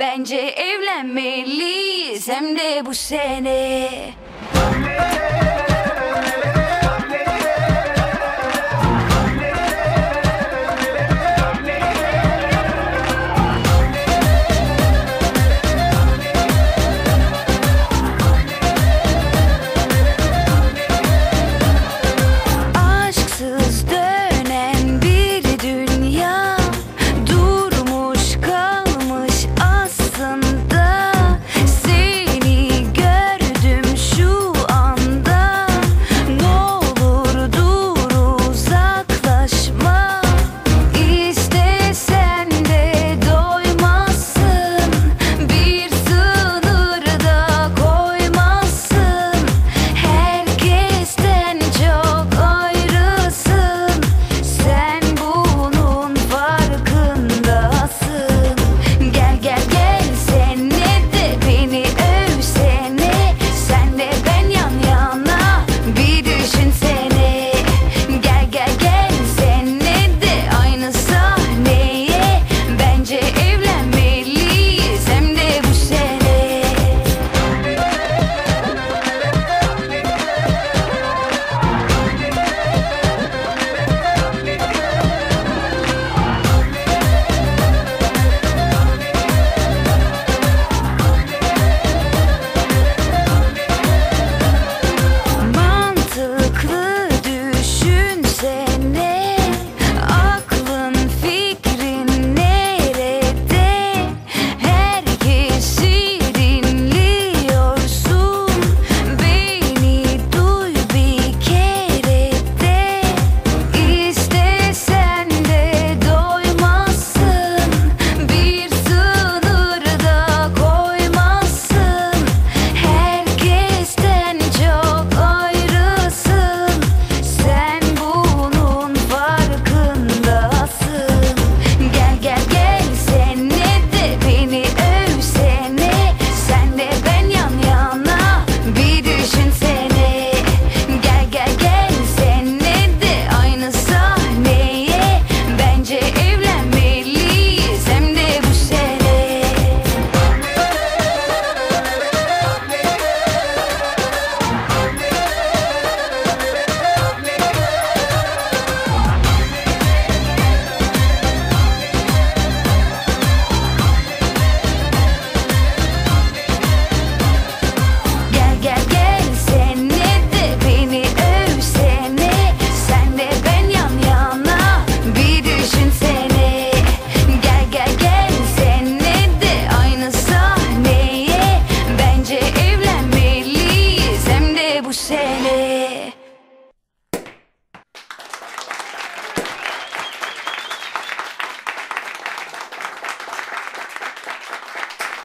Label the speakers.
Speaker 1: Bence evlenmeliyiz hem de bu sene pusher